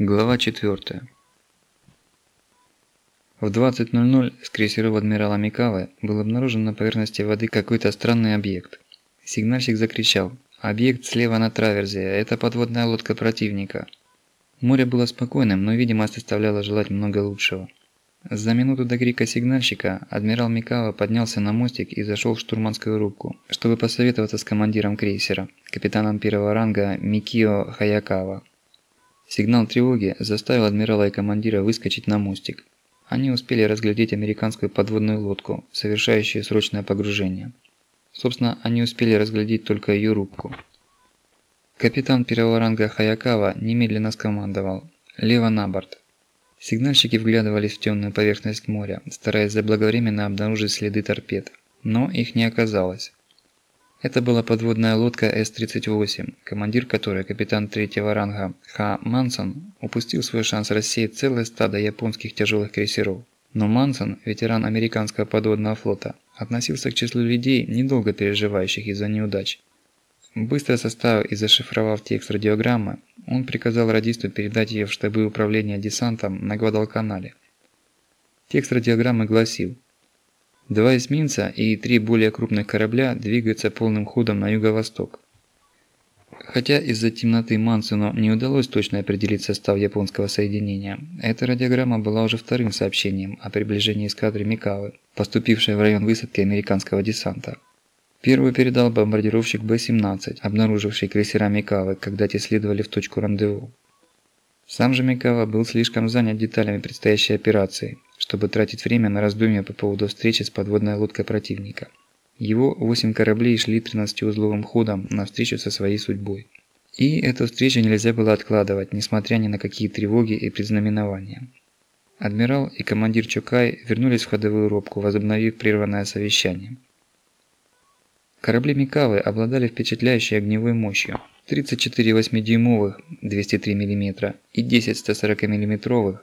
Глава 4. В 20.00 с крейсеров адмирала Микавы был обнаружен на поверхности воды какой-то странный объект. Сигнальщик закричал «Объект слева на траверзе, это подводная лодка противника». Море было спокойным, но видимость оставляла желать много лучшего. За минуту до крика сигнальщика адмирал Микава поднялся на мостик и зашел в штурманскую рубку, чтобы посоветоваться с командиром крейсера, капитаном первого ранга Микио Хаякава. Сигнал тревоги заставил адмирала и командира выскочить на мостик. Они успели разглядеть американскую подводную лодку, совершающую срочное погружение. Собственно, они успели разглядеть только ее рубку. Капитан первого ранга Хаякава немедленно скомандовал «Лево на борт». Сигнальщики вглядывались в темную поверхность моря, стараясь заблаговременно обнаружить следы торпед. Но их не оказалось. Это была подводная лодка С-38, командир которой, капитан третьего ранга Ха Мансон, упустил свой шанс рассеять целое стадо японских тяжелых крейсеров. Но Мансон, ветеран американского подводного флота, относился к числу людей, недолго переживающих из-за неудач. Быстро составив и зашифровав текст радиограммы, он приказал радисту передать ее в штабы управления десантом на Гвадалканале. Текст радиограммы гласил Два эсминца и три более крупных корабля двигаются полным ходом на юго-восток. Хотя из-за темноты Мансену не удалось точно определить состав японского соединения, эта радиограмма была уже вторым сообщением о приближении эскадры Микавы, поступившей в район высадки американского десанта. Первую передал бомбардировщик Б-17, обнаруживший крейсера Микавы, когда те следовали в точку рандеву. Сам же Микава был слишком занят деталями предстоящей операции, чтобы тратить время на раздумья по поводу встречи с подводной лодкой противника. Его восемь кораблей шли 13-узловым ходом навстречу со своей судьбой. И эту встречу нельзя было откладывать, несмотря ни на какие тревоги и предзнаменования. Адмирал и командир Чукай вернулись в ходовую рубку, возобновив прерванное совещание. Корабли Микавы обладали впечатляющей огневой мощью. 34 8-дюймовых 203 мм и 10 140 мм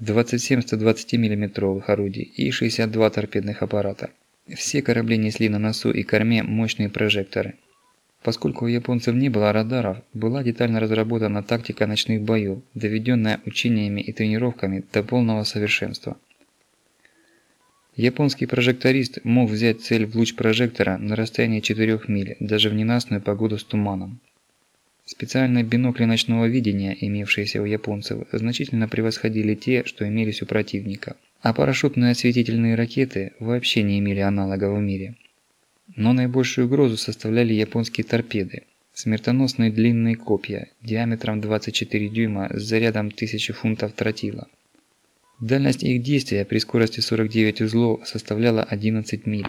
27 120 мм орудий и 62 торпедных аппарата. Все корабли несли на носу и корме мощные прожекторы. Поскольку у японцев не было радаров, была детально разработана тактика ночных боев, доведенная учениями и тренировками до полного совершенства. Японский прожекторист мог взять цель в луч прожектора на расстоянии 4 миль, даже в ненастную погоду с туманом. Специальные бинокли ночного видения, имевшиеся у японцев, значительно превосходили те, что имелись у противника. А парашютные осветительные ракеты вообще не имели аналогов в мире. Но наибольшую угрозу составляли японские торпеды. Смертоносные длинные копья, диаметром 24 дюйма с зарядом 1000 фунтов тротила. Дальность их действия при скорости 49 узлов составляла 11 миль,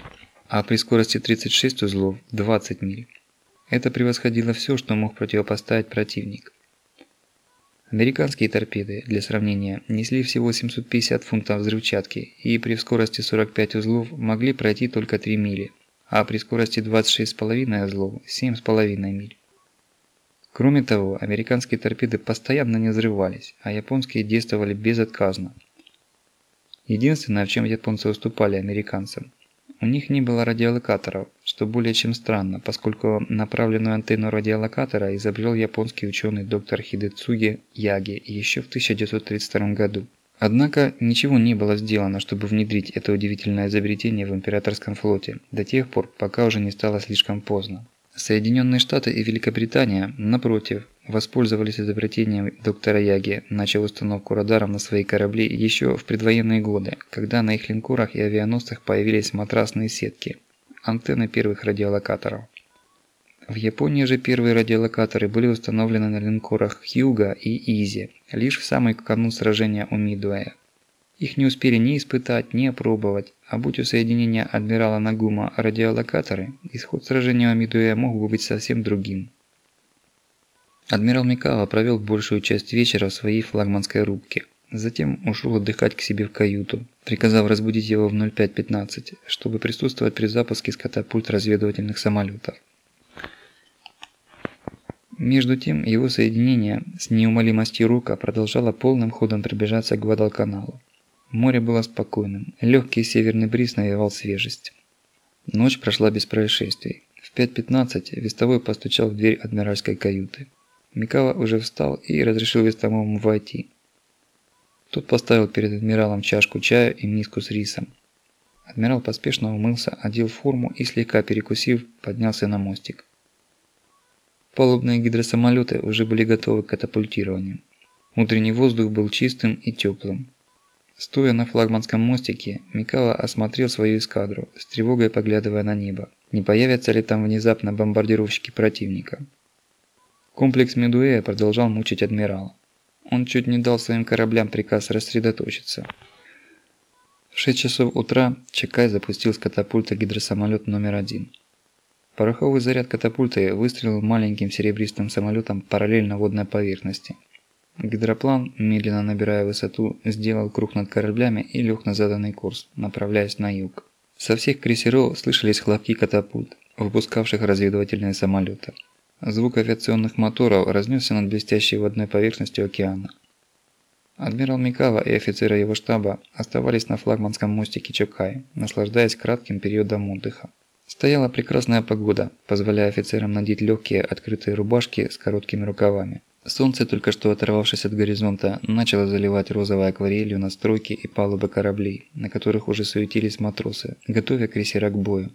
а при скорости 36 узлов – 20 миль. Это превосходило все, что мог противопоставить противник. Американские торпеды, для сравнения, несли всего 750 фунтов взрывчатки и при скорости 45 узлов могли пройти только 3 мили, а при скорости 26,5 узлов – 7,5 миль. Кроме того, американские торпеды постоянно не взрывались, а японские действовали безотказно. Единственное, в чем японцы уступали американцам – у них не было радиолокаторов, что более чем странно, поскольку направленную антенну радиолокатора изобрел японский ученый доктор Хидецуги Яги еще в 1932 году. Однако ничего не было сделано, чтобы внедрить это удивительное изобретение в императорском флоте, до тех пор, пока уже не стало слишком поздно. Соединенные Штаты и Великобритания, напротив, воспользовались изобретением доктора Яги, начав установку радаров на свои корабли еще в предвоенные годы, когда на их линкорах и авианосцах появились матрасные сетки, антенны первых радиолокаторов. В Японии же первые радиолокаторы были установлены на линкорах Хьюга и Изи лишь в самый канун сражения у Мидуэя. Их не успели ни испытать, ни опробовать, а будь у соединения адмирала Нагума радиолокаторы, исход сражения у Мидуэ мог бы быть совсем другим. Адмирал Микава провел большую часть вечера в своей флагманской рубке. Затем ушел отдыхать к себе в каюту, приказав разбудить его в 05.15, чтобы присутствовать при запуске с катапульт разведывательных самолетов. Между тем, его соединение с неумолимостью рука продолжало полным ходом приближаться к Гвадалканалу. Море было спокойным, легкий северный бриз навевал свежесть. Ночь прошла без происшествий. В 5.15 вестовой постучал в дверь адмиральской каюты. Микава уже встал и разрешил вестовому войти. Тот поставил перед адмиралом чашку чая и миску с рисом. Адмирал поспешно умылся, одел форму и, слегка перекусив, поднялся на мостик. Палубные гидросамолеты уже были готовы к катапультированию. Утренний воздух был чистым и теплым. Стоя на флагманском мостике, Микава осмотрел свою эскадру, с тревогой поглядывая на небо. Не появятся ли там внезапно бомбардировщики противника? Комплекс Медуэя продолжал мучить адмирала. Он чуть не дал своим кораблям приказ рассредоточиться. В 6 часов утра Чекай запустил с катапульта гидросамолет номер один. Пороховый заряд катапульты выстрелил маленьким серебристым самолетом параллельно водной поверхности. Гидроплан, медленно набирая высоту, сделал круг над кораблями и лег на заданный курс, направляясь на юг. Со всех крейсеров слышались хлопки катапульт, выпускавших разведывательные самолеты. Звук авиационных моторов разнесся над блестящей водной поверхностью океана. Адмирал Микава и офицеры его штаба оставались на флагманском мостике Чокай, наслаждаясь кратким периодом отдыха. Стояла прекрасная погода, позволяя офицерам надеть легкие открытые рубашки с короткими рукавами. Солнце, только что оторвавшись от горизонта, начало заливать розовой акварелью настройки и палубы кораблей, на которых уже суетились матросы, готовя крейсера к бою.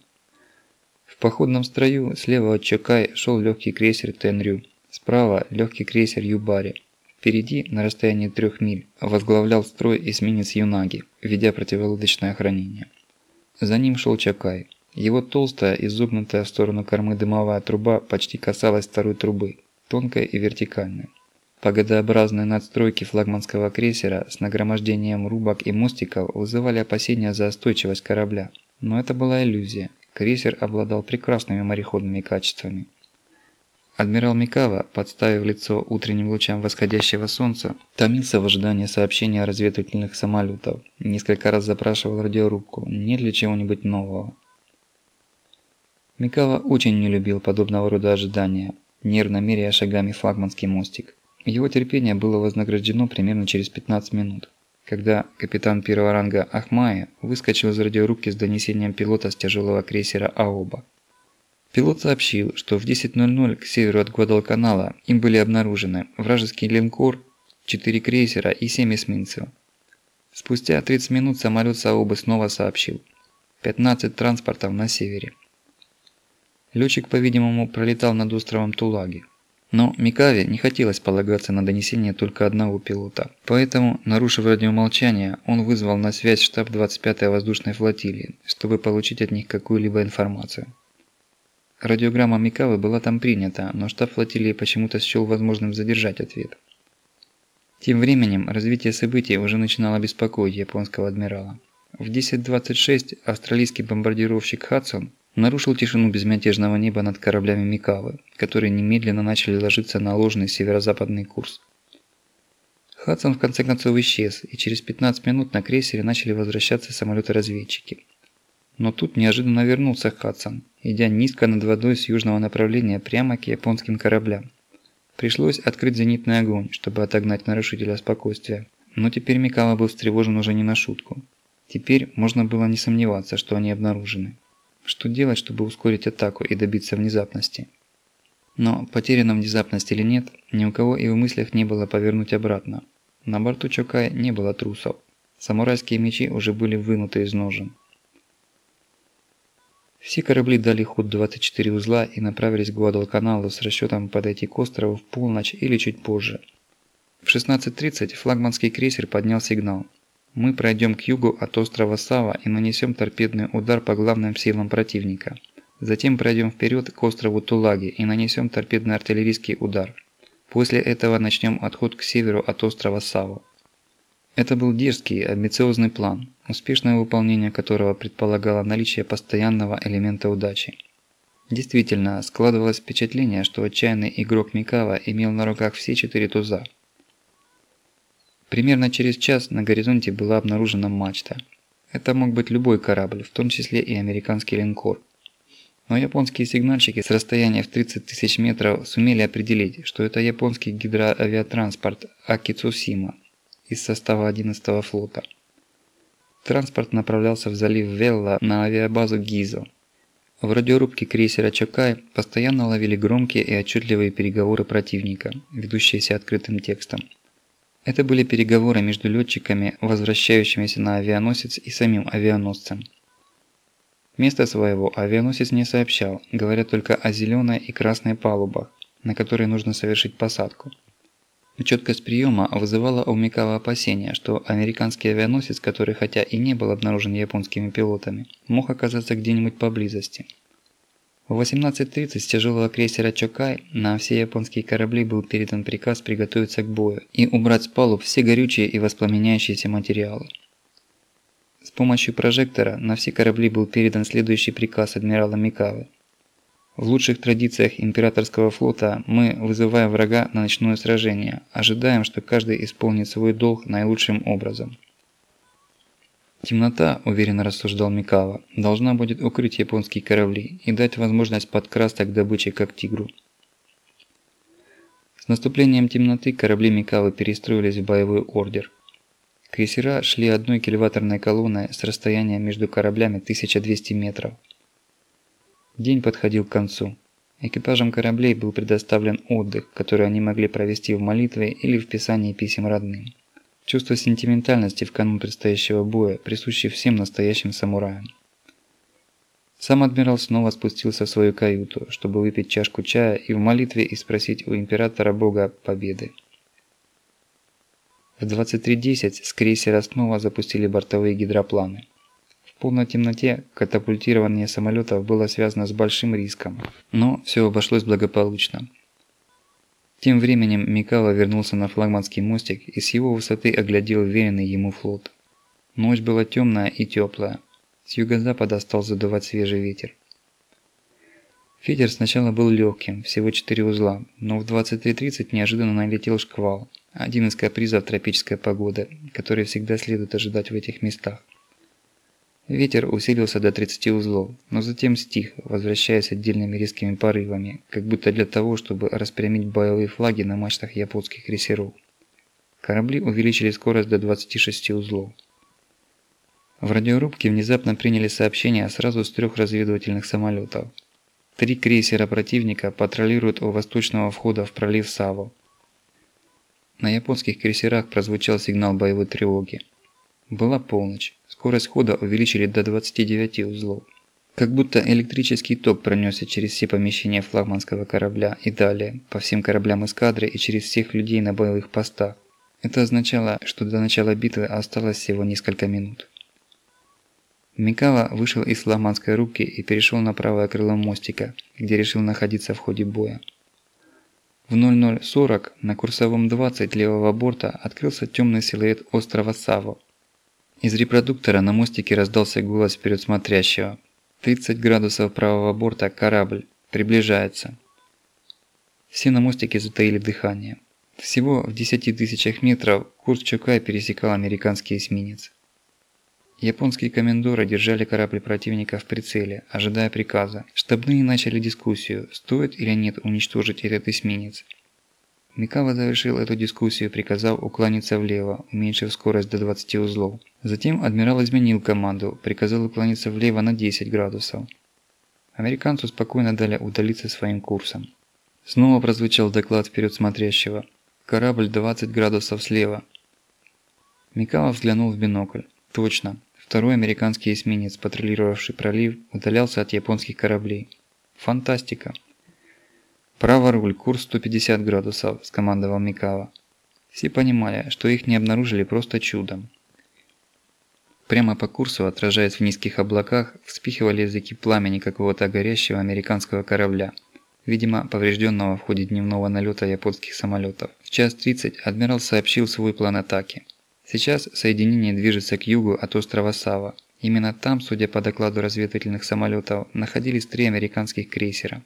В походном строю слева от Чокай шел легкий крейсер Тенрю, справа легкий крейсер Юбари. Впереди, на расстоянии трех миль, возглавлял строй эсминец Юнаги, ведя противолодочное охранение. За ним шел Чакай. Его толстая, изогнутая в сторону кормы дымовая труба почти касалась второй трубы, тонкой и вертикальной. Погодообразные надстройки флагманского крейсера с нагромождением рубок и мостиков вызывали опасения за устойчивость корабля. Но это была иллюзия. Крейсер обладал прекрасными мореходными качествами. Адмирал Микава, подставив лицо утренним лучам восходящего солнца, томился в ожидании сообщения разведывательных самолетов. Несколько раз запрашивал радиорубку, нет ли чего-нибудь нового. Микава очень не любил подобного рода ожидания нервно меряя шагами флагманский мостик. Его терпение было вознаграждено примерно через 15 минут, когда капитан первого ранга Ахмая выскочил из радиорубки с донесением пилота с тяжелого крейсера Аоба. Пилот сообщил, что в 10.00 к северу от Гвадалканала им были обнаружены вражеский линкор, 4 крейсера и 7 эсминцев. Спустя 30 минут самолет Саобы снова сообщил 15 транспортов на севере. Летчик, по-видимому, пролетал над островом Тулаги. Но Микаве не хотелось полагаться на донесение только одного пилота. Поэтому, нарушив радиомолчание, он вызвал на связь штаб 25-й воздушной флотилии, чтобы получить от них какую-либо информацию. Радиограмма Микавы была там принята, но штаб флотилии почему-то счел возможным задержать ответ. Тем временем развитие событий уже начинало беспокоить японского адмирала. В 10.26 австралийский бомбардировщик «Хадсон» нарушил тишину безмятежного неба над кораблями Микавы, которые немедленно начали ложиться на ложный северо-западный курс. Хадсон в конце концов исчез, и через 15 минут на крейсере начали возвращаться самолеты-разведчики. Но тут неожиданно вернулся Хадсон, идя низко над водой с южного направления прямо к японским кораблям. Пришлось открыть зенитный огонь, чтобы отогнать нарушителя спокойствия. Но теперь Микава был встревожен уже не на шутку. Теперь можно было не сомневаться, что они обнаружены. Что делать, чтобы ускорить атаку и добиться внезапности? Но потеряна внезапность или нет, ни у кого и в мыслях не было повернуть обратно. На борту Чокай не было трусов. Самурайские мечи уже были вынуты из ножен. Все корабли дали ход 24 узла и направились к Гуадалканалу с расчетом подойти к острову в полночь или чуть позже. В 16.30 флагманский крейсер поднял сигнал – мы пройдем к югу от острова Сава и нанесем торпедный удар по главным силам противника. Затем пройдем вперед к острову Тулаги и нанесем торпедный артиллерийский удар. После этого начнем отход к северу от острова Сава. Это был дерзкий, амбициозный план, успешное выполнение которого предполагало наличие постоянного элемента удачи. Действительно, складывалось впечатление, что отчаянный игрок Микава имел на руках все четыре туза – Примерно через час на горизонте была обнаружена мачта. Это мог быть любой корабль, в том числе и американский линкор. Но японские сигнальщики с расстояния в 30 тысяч метров сумели определить, что это японский гидроавиатранспорт Акицусима из состава 11 флота. Транспорт направлялся в залив Велла на авиабазу Гизо. В радиорубке крейсера Чокай постоянно ловили громкие и отчетливые переговоры противника, ведущиеся открытым текстом. Это были переговоры между летчиками, возвращающимися на авианосец и самим авианосцем. Место своего авианосец не сообщал, говоря только о зеленой и красной палубах, на которые нужно совершить посадку. Четкость приема вызывала у Микава опасения, что американский авианосец, который хотя и не был обнаружен японскими пилотами, мог оказаться где-нибудь поблизости. В 18.30 с тяжелого крейсера Чокай на все японские корабли был передан приказ приготовиться к бою и убрать с палуб все горючие и воспламеняющиеся материалы. С помощью прожектора на все корабли был передан следующий приказ адмирала Микавы – в лучших традициях императорского флота мы вызываем врага на ночное сражение, ожидаем, что каждый исполнит свой долг наилучшим образом. Темнота, уверенно рассуждал Микава, должна будет укрыть японские корабли и дать возможность подкрасться к добыче как тигру. С наступлением темноты корабли Микавы перестроились в боевой ордер. Крейсера шли одной кильваторной колонной с расстоянием между кораблями 1200 метров. День подходил к концу. Экипажам кораблей был предоставлен отдых, который они могли провести в молитве или в писании писем родным. Чувство сентиментальности в канун предстоящего боя присуще всем настоящим самураям. Сам адмирал снова спустился в свою каюту, чтобы выпить чашку чая и в молитве и спросить у императора бога победы. В 23.10 с крейсера снова запустили бортовые гидропланы полной темноте катапультирование самолетов было связано с большим риском, но все обошлось благополучно. Тем временем Микава вернулся на флагманский мостик и с его высоты оглядел веренный ему флот. Ночь была темная и теплая. С юго-запада стал задувать свежий ветер. Ветер сначала был легким, всего 4 узла, но в 23.30 неожиданно налетел шквал, один из капризов тропической погоды, который всегда следует ожидать в этих местах. Ветер усилился до 30 узлов, но затем стих, возвращаясь отдельными резкими порывами, как будто для того, чтобы распрямить боевые флаги на мачтах японских крейсеров. Корабли увеличили скорость до 26 узлов. В радиорубке внезапно приняли сообщение сразу с трех разведывательных самолетов. Три крейсера противника патрулируют у восточного входа в пролив Саво. На японских крейсерах прозвучал сигнал боевой тревоги. Была полночь. Скорость хода увеличили до 29 узлов. Как будто электрический ток пронесся через все помещения флагманского корабля и далее, по всем кораблям эскадры и через всех людей на боевых постах. Это означало, что до начала битвы осталось всего несколько минут. Микава вышел из флагманской рубки и перешел на правое крыло мостика, где решил находиться в ходе боя. В 0040 на курсовом 20 левого борта открылся темный силуэт острова Саво, из репродуктора на мостике раздался голос вперед смотрящего. 30 градусов правого борта, корабль. Приближается. Все на мостике затаили дыхание. Всего в 10 тысячах метров курс Чукай пересекал американский эсминец. Японские комендоры держали корабль противника в прицеле, ожидая приказа. Штабные начали дискуссию, стоит или нет уничтожить этот эсминец. Микава завершил эту дискуссию, приказав уклониться влево, уменьшив скорость до 20 узлов. Затем адмирал изменил команду, приказал уклониться влево на 10 градусов. Американцу спокойно дали удалиться своим курсом. Снова прозвучал доклад вперед смотрящего. Корабль 20 градусов слева. Микава взглянул в бинокль. Точно. Второй американский эсминец, патрулировавший пролив, удалялся от японских кораблей. Фантастика. «Право руль, курс 150 градусов», – скомандовал Микава. Все понимали, что их не обнаружили просто чудом. Прямо по курсу, отражаясь в низких облаках, вспихивали языки пламени какого-то горящего американского корабля, видимо, поврежденного в ходе дневного налета японских самолетов. В час 30 адмирал сообщил свой план атаки. Сейчас соединение движется к югу от острова Сава. Именно там, судя по докладу разведывательных самолетов, находились три американских крейсера.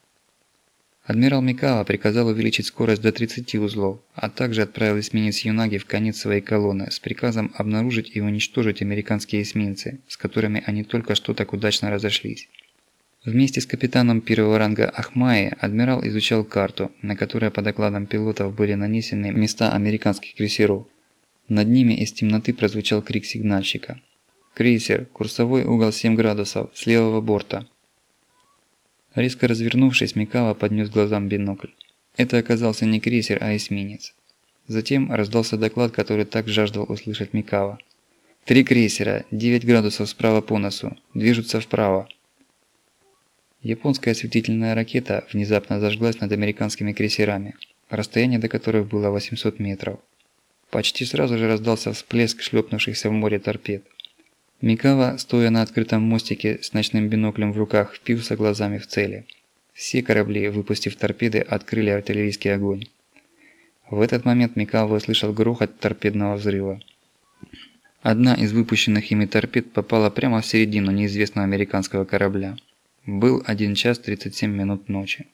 Адмирал Микава приказал увеличить скорость до 30 узлов, а также отправил эсминец Юнаги в конец своей колонны с приказом обнаружить и уничтожить американские эсминцы, с которыми они только что так удачно разошлись. Вместе с капитаном первого ранга Ахмаи адмирал изучал карту, на которой по докладам пилотов были нанесены места американских крейсеров. Над ними из темноты прозвучал крик сигнальщика. «Крейсер, курсовой угол 7 градусов, с левого борта». Резко развернувшись, Микава поднес глазам бинокль. Это оказался не крейсер, а эсминец. Затем раздался доклад, который так жаждал услышать Микава. «Три крейсера, 9 градусов справа по носу, движутся вправо». Японская осветительная ракета внезапно зажглась над американскими крейсерами, расстояние до которых было 800 метров. Почти сразу же раздался всплеск шлепнувшихся в море торпед. Микава, стоя на открытом мостике с ночным биноклем в руках, впился глазами в цели. Все корабли, выпустив торпеды, открыли артиллерийский огонь. В этот момент Микава услышал грохот торпедного взрыва. Одна из выпущенных ими торпед попала прямо в середину неизвестного американского корабля. Был 1 час 37 минут ночи.